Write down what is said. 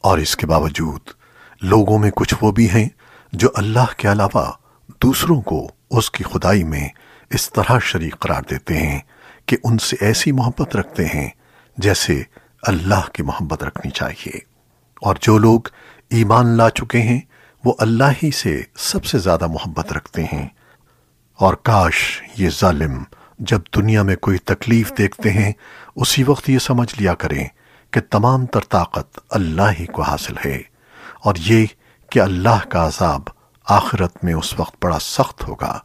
اور اس کے باوجود لوگوں میں کچھ وہ بھی ہیں جو اللہ کے علاوہ دوسروں کو اس کی خدائی میں اس طرح شریک قرار دیتے ہیں کہ ان سے ایسی محبت رکھتے ہیں جیسے اللہ کی محبت رکھنی چاہیے۔ اور جو لوگ ایمان لا چکے ہیں، وہ اللہ ہی سے سب سے زیادہ محبت رکھتے ہیں۔ اور کاش یہ ظالم جب دنیا میں کوئی تکلیف دیکھتے ہیں، اسی وقت یہ سمجھ لیا کریں کہ تمام تر طاقت اللہ ہی کو حاصل ہے اور یہ کہ اللہ کا عذاب آخرت میں اس وقت بڑا سخت ہوگا۔